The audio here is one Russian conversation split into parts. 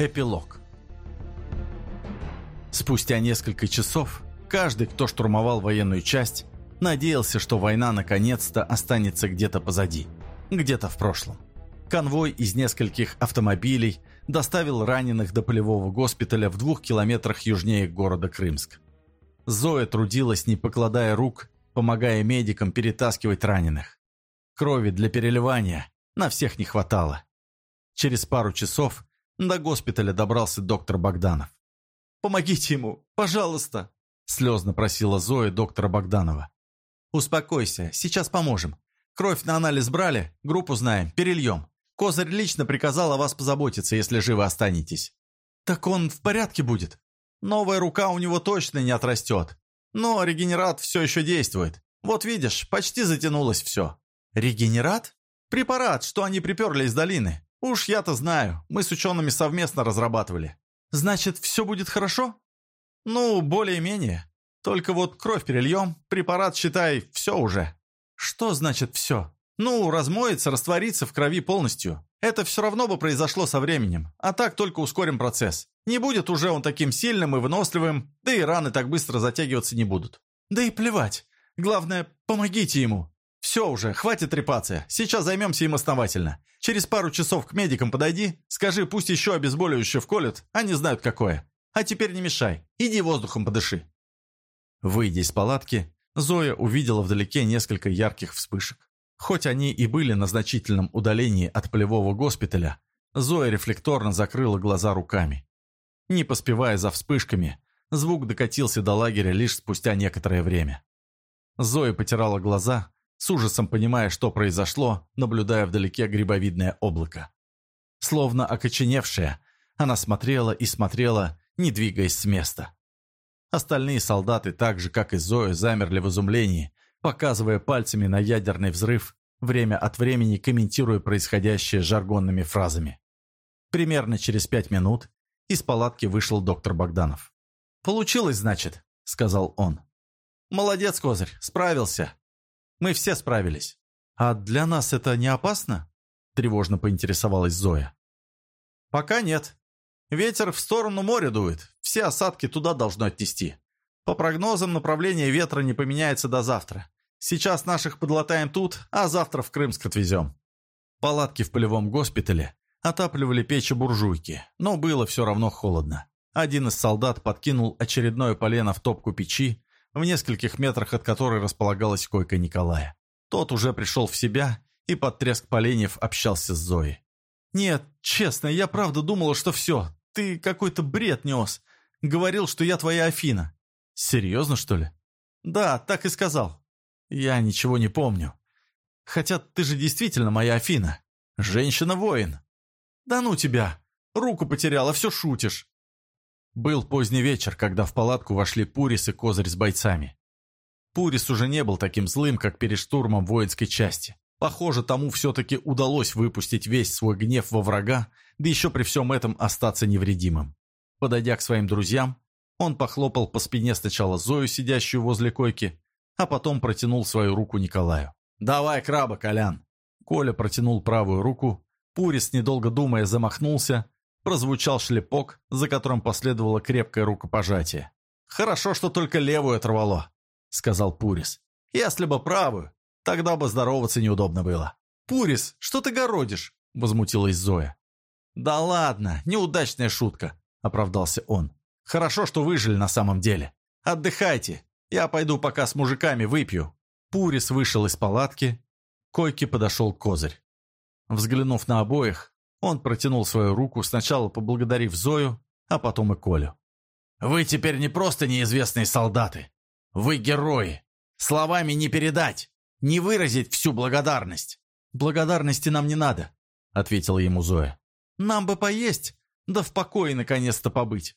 Эпилог. Спустя несколько часов каждый, кто штурмовал военную часть, надеялся, что война наконец-то останется где-то позади, где-то в прошлом. Конвой из нескольких автомобилей доставил раненых до полевого госпиталя в двух километрах южнее города Крымск. Зоя трудилась, не покладая рук, помогая медикам перетаскивать раненых. Крови для переливания на всех не хватало. Через пару часов до госпиталя добрался доктор Богданов. «Помогите ему, пожалуйста!» слезно просила Зоя доктора Богданова. «Успокойся, сейчас поможем. Кровь на анализ брали, группу знаем, перельем. Козырь лично приказал о вас позаботиться, если живы останетесь». «Так он в порядке будет?» «Новая рука у него точно не отрастет. Но регенерат все еще действует. Вот видишь, почти затянулось все». «Регенерат?» «Препарат, что они приперли из долины. «Уж я-то знаю, мы с учеными совместно разрабатывали». «Значит, все будет хорошо?» «Ну, более-менее. Только вот кровь перельем, препарат, считай, все уже». «Что значит все?» «Ну, размоется, растворится в крови полностью. Это все равно бы произошло со временем, а так только ускорим процесс. Не будет уже он таким сильным и выносливым, да и раны так быстро затягиваться не будут. Да и плевать. Главное, помогите ему. «Все уже, хватит трепаться. Сейчас займемся им основательно. Через пару часов к медикам подойди, скажи, пусть еще обезболивающее вколют, они знают какое. А теперь не мешай, иди воздухом подыши». Выйдя из палатки, Зоя увидела вдалеке несколько ярких вспышек. Хоть они и были на значительном удалении от полевого госпиталя, Зоя рефлекторно закрыла глаза руками. Не поспевая за вспышками, звук докатился до лагеря лишь спустя некоторое время. Зоя потирала глаза, с ужасом понимая, что произошло, наблюдая вдалеке грибовидное облако. Словно окоченевшая, она смотрела и смотрела, не двигаясь с места. Остальные солдаты, так же, как и Зоя, замерли в изумлении, показывая пальцами на ядерный взрыв, время от времени комментируя происходящее жаргонными фразами. Примерно через пять минут из палатки вышел доктор Богданов. «Получилось, значит», — сказал он. «Молодец, Козырь, справился. Мы все справились. А для нас это не опасно?» Тревожно поинтересовалась Зоя. «Пока нет. Ветер в сторону моря дует. Все осадки туда должно отнести. По прогнозам, направление ветра не поменяется до завтра. Сейчас наших подлатаем тут, а завтра в Крымск отвезем». Палатки в полевом госпитале отапливали печи буржуйки, но было все равно холодно. Один из солдат подкинул очередное полено в топку печи, в нескольких метрах от которой располагалась койка Николая. Тот уже пришел в себя и под треск поленьев общался с Зоей. «Нет, честно, я правда думала, что все. Ты какой-то бред нес. Говорил, что я твоя Афина». «Серьезно, что ли?» «Да, так и сказал». «Я ничего не помню. Хотя ты же действительно моя Афина. Женщина-воин». «Да ну тебя! Руку потеряла, все шутишь». Был поздний вечер, когда в палатку вошли Пурис и Козырь с бойцами. Пурис уже не был таким злым, как перед штурмом воинской части. Похоже, тому все-таки удалось выпустить весь свой гнев во врага, да еще при всем этом остаться невредимым. Подойдя к своим друзьям, он похлопал по спине сначала Зою, сидящую возле койки, а потом протянул свою руку Николаю. «Давай краба, Колян!» Коля протянул правую руку, Пурис, недолго думая, замахнулся, Прозвучал шлепок, за которым последовало крепкое рукопожатие. «Хорошо, что только левую оторвало», — сказал Пурис. «Если бы правую, тогда бы здороваться неудобно было». «Пурис, что ты городишь?» — возмутилась Зоя. «Да ладно, неудачная шутка», — оправдался он. «Хорошо, что выжили на самом деле. Отдыхайте, я пойду пока с мужиками выпью». Пурис вышел из палатки, к койке подошел козырь. Взглянув на обоих, он протянул свою руку, сначала поблагодарив Зою, а потом и Колю. «Вы теперь не просто неизвестные солдаты. Вы герои. Словами не передать, не выразить всю благодарность». «Благодарности нам не надо», — ответила ему Зоя. «Нам бы поесть, да в покое наконец-то побыть».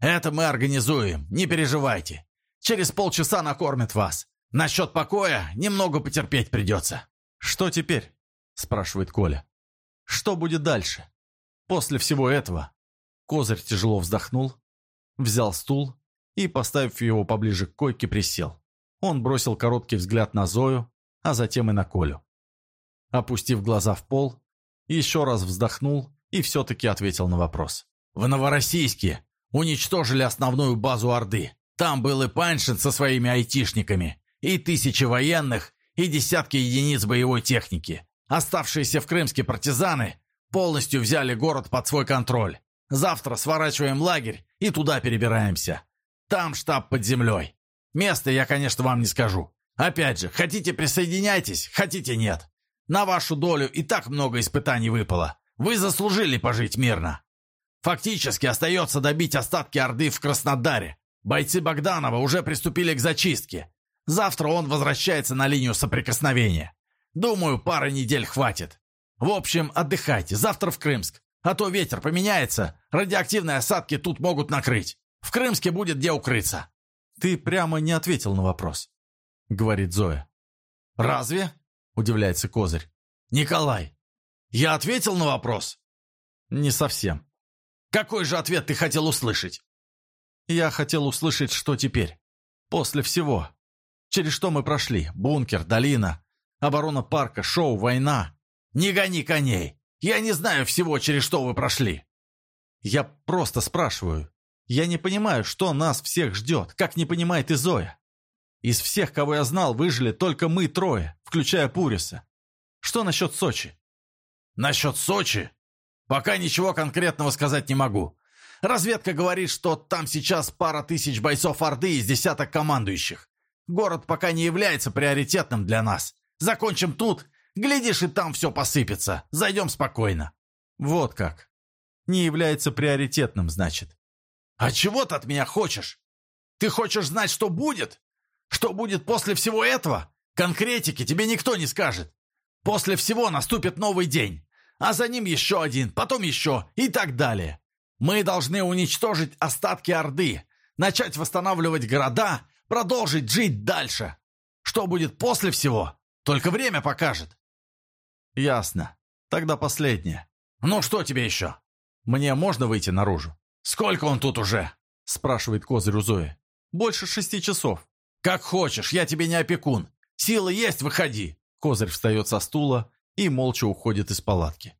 «Это мы организуем, не переживайте. Через полчаса накормят вас. Насчет покоя немного потерпеть придется». «Что теперь?» — спрашивает Коля. Что будет дальше? После всего этого Козырь тяжело вздохнул, взял стул и, поставив его поближе к койке, присел. Он бросил короткий взгляд на Зою, а затем и на Колю. Опустив глаза в пол, еще раз вздохнул и все-таки ответил на вопрос. В Новороссийске уничтожили основную базу Орды. Там был и Паншин со своими айтишниками, и тысячи военных, и десятки единиц боевой техники. Оставшиеся в Крымске партизаны полностью взяли город под свой контроль. Завтра сворачиваем лагерь и туда перебираемся. Там штаб под землей. Место я, конечно, вам не скажу. Опять же, хотите присоединяйтесь, хотите нет. На вашу долю и так много испытаний выпало. Вы заслужили пожить мирно. Фактически остается добить остатки Орды в Краснодаре. Бойцы Богданова уже приступили к зачистке. Завтра он возвращается на линию соприкосновения. Думаю, пары недель хватит. В общем, отдыхайте. Завтра в Крымск. А то ветер поменяется, радиоактивные осадки тут могут накрыть. В Крымске будет где укрыться». «Ты прямо не ответил на вопрос», — говорит Зоя. «Разве?» — удивляется Козырь. «Николай, я ответил на вопрос?» «Не совсем». «Какой же ответ ты хотел услышать?» «Я хотел услышать, что теперь. После всего. Через что мы прошли? Бункер, долина, оборона парка, шоу, война». «Не гони коней! Я не знаю всего, через что вы прошли». «Я просто спрашиваю. Я не понимаю, что нас всех ждет, как не понимает и Зоя. Из всех, кого я знал, выжили только мы трое, включая Пуриса. Что насчет Сочи?» «Насчет Сочи? Пока ничего конкретного сказать не могу. Разведка говорит, что там сейчас пара тысяч бойцов Орды из десяток командующих. Город пока не является приоритетным для нас. Закончим тут, глядишь, и там все посыпется. Зайдем спокойно». «Вот как. Не является приоритетным, значит. «А чего ты от меня хочешь? Ты хочешь знать, что будет? Что будет после всего этого? Конкретики тебе никто не скажет. После всего наступит новый день, а за ним еще один, потом еще и так далее. Мы должны уничтожить остатки Орды, начать восстанавливать города, продолжить жить дальше. Что будет после всего, только время покажет». «Ясно. Тогда последнее. Ну что тебе еще?» «Мне можно выйти наружу?» «Сколько он тут уже?» – спрашивает Козырь у Зои. «Больше шести часов». «Как хочешь, я тебе не опекун. Силы есть, выходи». Козырь встает со стула и молча уходит из палатки.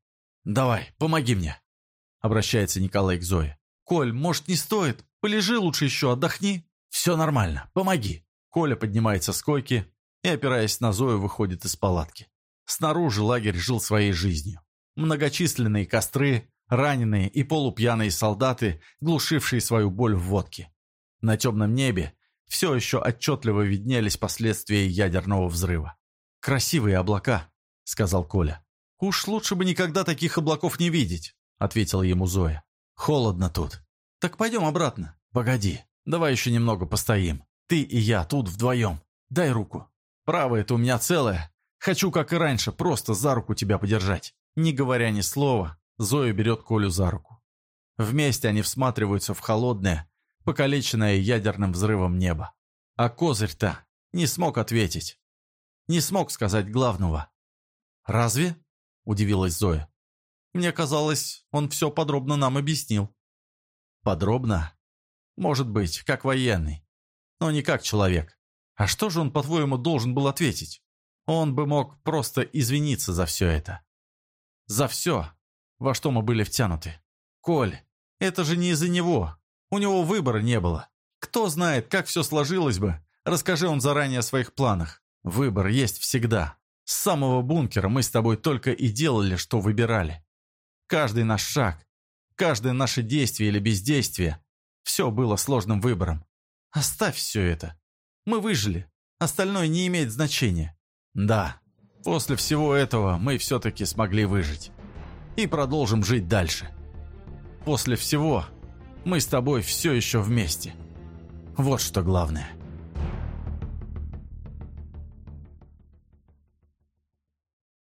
«Давай, помоги мне», – обращается Николай к Зое. «Коль, может, не стоит? Полежи лучше еще, отдохни». «Все нормально, помоги». Коля поднимается с койки и, опираясь на Зою, выходит из палатки. Снаружи лагерь жил своей жизнью. Многочисленные костры, раненые и полупьяные солдаты, глушившие свою боль в водке. На темном небе все еще отчетливо виднелись последствия ядерного взрыва. «Красивые облака», — сказал Коля. «Уж лучше бы никогда таких облаков не видеть», — ответила ему Зоя. «Холодно тут». «Так пойдем обратно». «Погоди, давай еще немного постоим. Ты и я тут вдвоем. Дай руку. Правая-то у меня целая. Хочу, как и раньше, просто за руку тебя подержать». Не говоря ни слова, Зоя берет Колю за руку. Вместе они всматриваются в холодное, покалеченное ядерным взрывом небо. А Козырь-то не смог ответить. Не смог сказать главного. «Разве?» – удивилась Зоя. «Мне казалось, он все подробно нам объяснил». «Подробно? Может быть, как военный, но не как человек. А что же он, по-твоему, должен был ответить? Он бы мог просто извиниться за все это. За все, во что мы были втянуты. Коль, это же не из-за него. У него выбора не было. Кто знает, как все сложилось бы. Расскажи он заранее о своих планах. Выбор есть всегда. С самого бункера мы с тобой только и делали, что выбирали. Каждый наш шаг, каждое наше действие или бездействие – все было сложным выбором. Оставь все это. Мы выжили. Остальное не имеет значения. Да, после всего этого мы все-таки смогли выжить и продолжим жить дальше. После всего мы с тобой все еще вместе. Вот что главное.